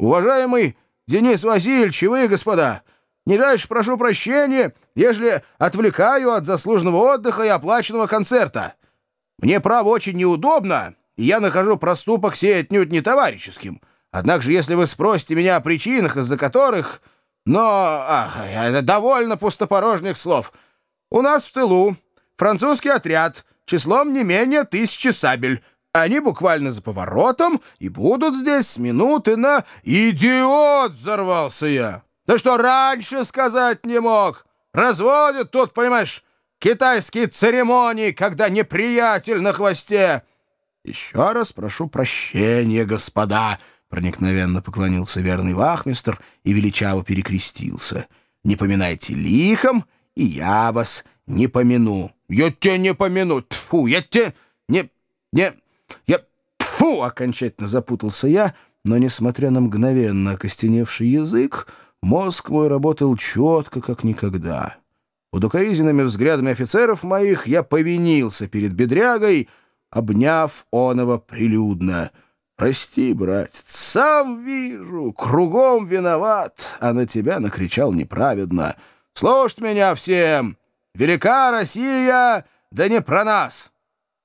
Уважаемый Денис Васильевич вы, господа, не дальше прошу прощения, ежели отвлекаю от заслуженного отдыха и оплаченного концерта. Мне, право, очень неудобно, и я нахожу проступок сей отнюдь не товарищеским. Однако же, если вы спросите меня о причинах, из-за которых... Но, ах, это довольно пустопорожних слов. У нас в тылу французский отряд числом не менее тысячи сабель. Они буквально за поворотом и будут здесь с минуты на... «Идиот!» — взорвался я. «Да что раньше сказать не мог? Разводят тут, понимаешь, китайские церемонии, когда неприятель на хвосте!» «Еще раз прошу прощения, господа!» — проникновенно поклонился верный вахмистр и величаво перекрестился. «Не поминайте лихом, и я вас не помяну». «Я тебя не помяну! Тьфу! Я тебя не... не...» Я... Фу! Окончательно запутался я, но, несмотря на мгновенно окостеневший язык, мозг мой работал четко, как никогда. Под укоризненными взглядами офицеров моих я повинился перед бедрягой, обняв оного прилюдно. «Прости, братец, сам вижу, кругом виноват, а на тебя накричал неправедно. Слушать меня всем! Велика Россия, да не про нас!»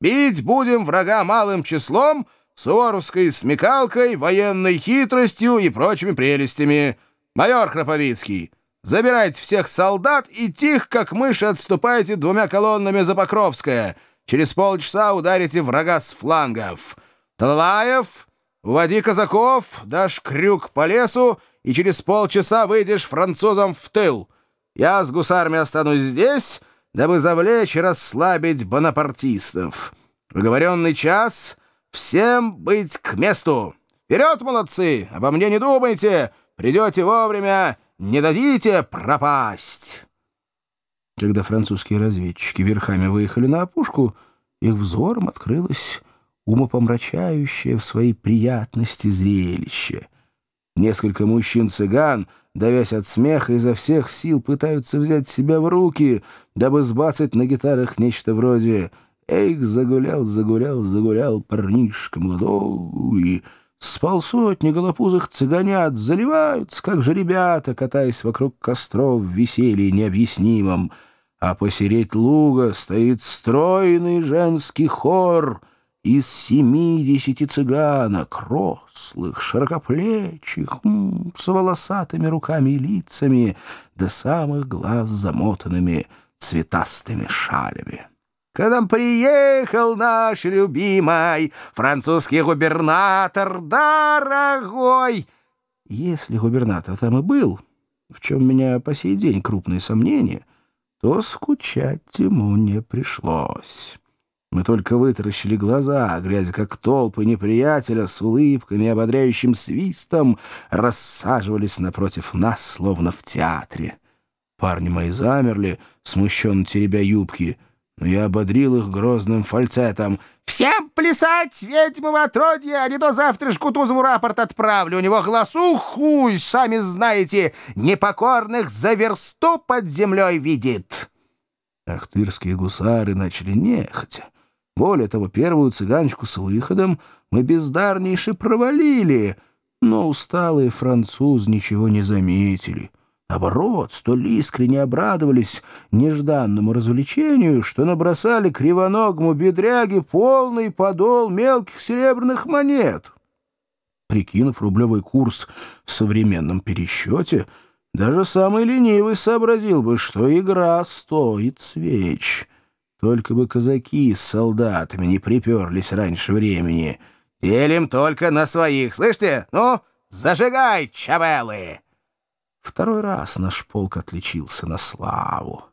Бить будем врага малым числом, суворовской смекалкой, военной хитростью и прочими прелестями. Майор Храповицкий, забирайте всех солдат и тихо, как мыши, отступайте двумя колоннами за Покровское. Через полчаса ударите врага с флангов. Талалаев, уводи казаков, дашь крюк по лесу, и через полчаса выйдешь французам в тыл. Я с гусарами останусь здесь, дабы завлечь и расслабить бонапартистов. В оговоренный час всем быть к месту. Вперед, молодцы! Обо мне не думайте! Придете вовремя, не дадите пропасть!» Когда французские разведчики верхами выехали на опушку, их взором открылось умопомрачающее в своей приятности зрелище. Несколько мужчин-цыган — давясь от смеха, изо всех сил пытаются взять себя в руки, дабы сбацать на гитарах нечто вроде «Эйх, загулял, загулял, загулял парнишка молодой!» С полсотни голопузых цыганят заливаются, как же ребята, катаясь вокруг костров в веселье необъяснимом. А посереть луга стоит стройный женский хор — из семидесяти цыганок, рослых, широкоплечих, с волосатыми руками и лицами, до самых глаз замотанными цветастыми шалями. К нам приехал наш любимый французский губернатор, дорогой. Если губернатор там и был, в чем меня по сей день крупные сомнения, то скучать ему не пришлось. Мы только вытаращили глаза, глядя, как толпы неприятеля с улыбками и ободряющим свистом рассаживались напротив нас, словно в театре. Парни мои замерли, смущенно теребя юбки, но я ободрил их грозным фальцетом. «Всем плясать, ведьмы в отродье, а не то завтра ж Кутузову рапорт отправлю. У него глазу хуй, сами знаете, непокорных за версту под землей видит». Ахтырские гусары начали нехотя. Более того, первую цыганочку с выходом мы бездарнейше провалили, но усталые французы ничего не заметили. Наоборот, столь искренне обрадовались нежданному развлечению, что набросали кривоногому бедряге полный подол мелких серебряных монет. Прикинув рублевый курс в современном пересчете, даже самый ленивый сообразил бы, что игра стоит свеч — только бы казаки с солдатами не приперлись раньше времени. Делим только на своих, слышите? Ну, зажигай, чавелы!» Второй раз наш полк отличился на славу.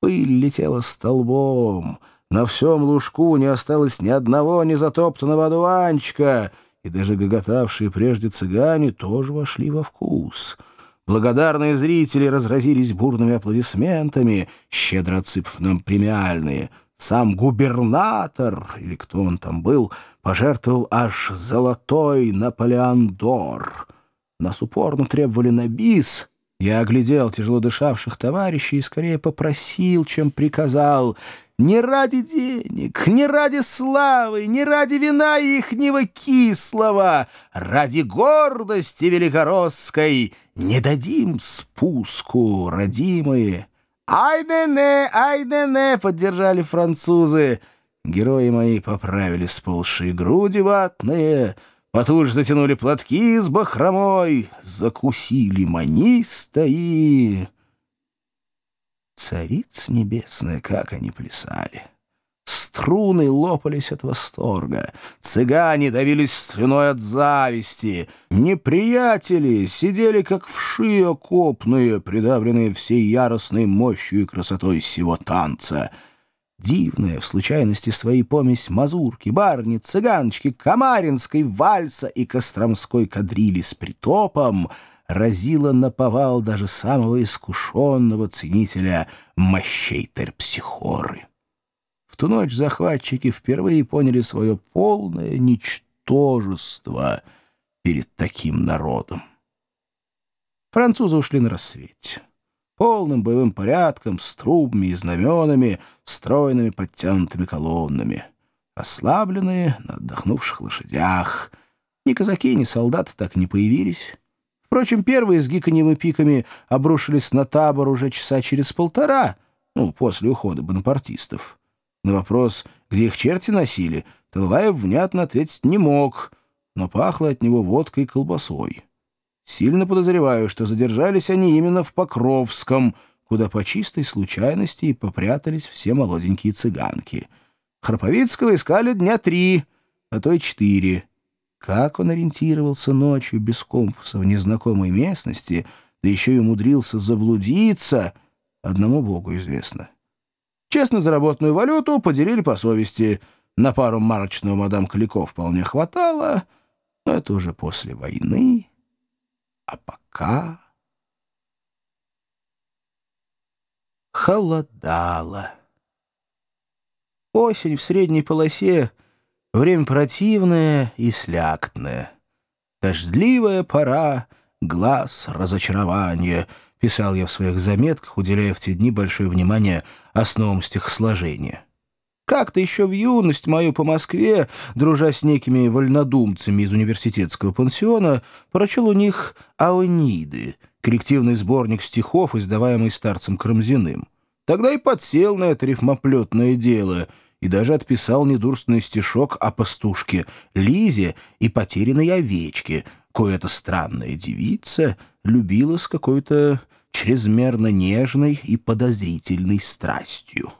Пыль летела столбом, на всем лужку не осталось ни одного незатоптанного одуванчика, и даже гоготавшие прежде цыгане тоже вошли во вкус — Благодарные зрители разразились бурными аплодисментами, щедро отсыпав нам премиальные. Сам губернатор, или кто он там был, пожертвовал аж золотой Наполеон Дор. Нас упорно требовали на бис, Я оглядел тяжело дышавших товарищей и скорее попросил, чем приказал. Не ради денег, не ради славы, не ради вина ихнего кислого, ради гордости великоросской не дадим спуску, родимые. «Ай-не-не, ай-не-не!» — поддержали французы. Герои мои поправили сползшие груди ватные — Потуже затянули платки с бахромой, закусили маниста и... Цариц небесная, как они плясали! Струны лопались от восторга, цыгане давились слюной от зависти, неприятели сидели как вши окопные, придавленные всей яростной мощью и красотой сего танца — Дивная в случайности своей помесь мазурки, барни, цыганочки, камаринской, вальса и костромской кадрили с притопом разила на повал даже самого искушенного ценителя мощей терпсихоры. В ту ночь захватчики впервые поняли свое полное ничтожество перед таким народом. Французы ушли на рассвете полным боевым порядком, с трубами и знаменами, стройными подтянутыми колоннами, ослабленные на отдохнувших лошадях. Ни казаки, ни солдаты так не появились. Впрочем, первые с гиканьем и пиками обрушились на табор уже часа через полтора, ну, после ухода бонапартистов. На вопрос, где их черти носили, Талаев внятно ответить не мог, но пахло от него водкой и колбасой. Сильно подозреваю, что задержались они именно в Покровском, куда по чистой случайности и попрятались все молоденькие цыганки. Храповицкого искали дня три, а то и четыре. Как он ориентировался ночью без компаса в незнакомой местности, да еще и умудрился заблудиться, одному богу известно. Честно заработанную валюту поделили по совести. На пару марочного мадам Каляков вполне хватало, но это уже после войны. А пока... Холодало. Осень в средней полосе — время противное и слякотное. Дождливая пора, глаз разочарования, писал я в своих заметках, уделяя в те дни большое внимание основам стихосложения. Как-то еще в юность мою по Москве, дружа с некими вольнодумцами из университетского пансиона, прочел у них «Аониды», коллективный сборник стихов, издаваемый старцем Крамзиным. Тогда и подсел на это рифмоплетное дело и даже отписал недурственный стишок о пастушке Лизе и потерянной овечке, кое-то странная девица любила с какой-то чрезмерно нежной и подозрительной страстью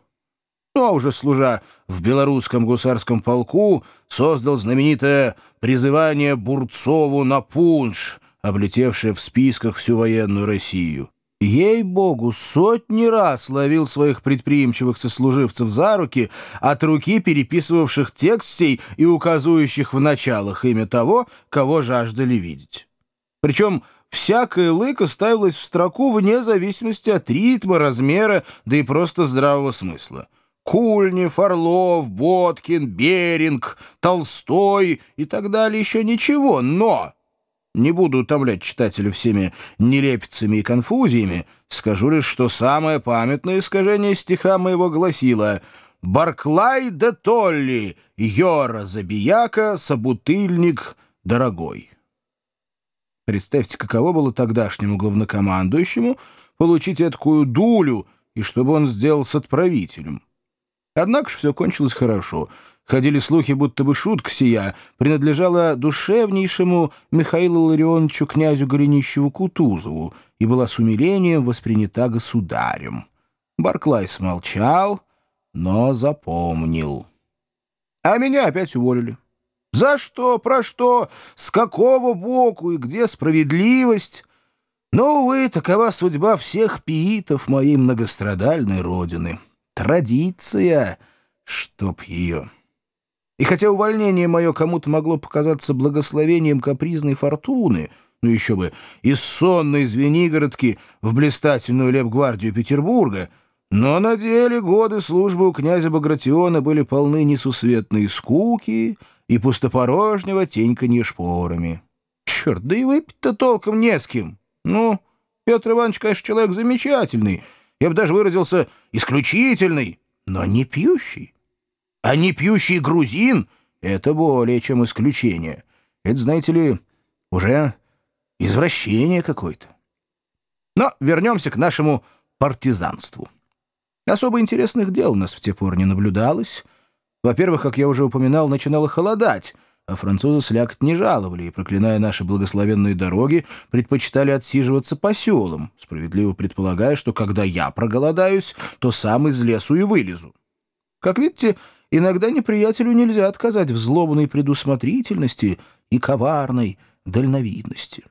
а уже служа в белорусском гусарском полку, создал знаменитое призывание Бурцову на пунш, облетевшее в списках всю военную Россию. Ей-богу, сотни раз ловил своих предприимчивых сослуживцев за руки, от руки переписывавших текст сей и указывающих в началах имя того, кого жаждали видеть. Причем всякая лыка ставилась в строку вне зависимости от ритма, размера, да и просто здравого смысла. Кульнев, Орлов, Боткин, Беринг, Толстой и так далее еще ничего, но... Не буду утомлять читателя всеми нелепицами и конфузиями, скажу лишь, что самое памятное искажение стиха моего гласило «Барклай де Толли, Йора Забияка, Собутыльник дорогой». Представьте, каково было тогдашнему главнокомандующему получить такую дулю, и чтобы он сделал с отправителем. Однако ж все кончилось хорошо. Ходили слухи, будто бы шутка сия принадлежала душевнейшему Михаилу Ларионовичу князю Голенищеву-Кутузову и была с умилением воспринята государем. Барклай смолчал, но запомнил. А меня опять уволили. За что, про что, с какого боку и где справедливость? Но, увы, такова судьба всех пиитов моей многострадальной родины». Традиция, чтоб ее. И хотя увольнение мое кому-то могло показаться благословением капризной фортуны, ну еще бы, из сонной Звенигородки в блистательную лепгвардию Петербурга, но на деле годы службы у князя Багратиона были полны несусветной скуки и пустопорожнего теньканья шпорами. Черт, да и выпить-то толком не с кем. Ну, Петр Иванович, конечно, человек замечательный, я бы даже выразился исключительный, но не пьющий. А не пьющий грузин — это более чем исключение. Это, знаете ли, уже извращение какое-то. Но вернемся к нашему партизанству. Особо интересных дел у нас в те поры не наблюдалось. Во-первых, как я уже упоминал, начинало холодать, а французы слякоть не жаловали и, проклиная наши благословенные дороги, предпочитали отсиживаться по селам, справедливо предполагая, что когда я проголодаюсь, то сам из лесу и вылезу. Как видите, иногда неприятелю нельзя отказать в злобной предусмотрительности и коварной дальновидности.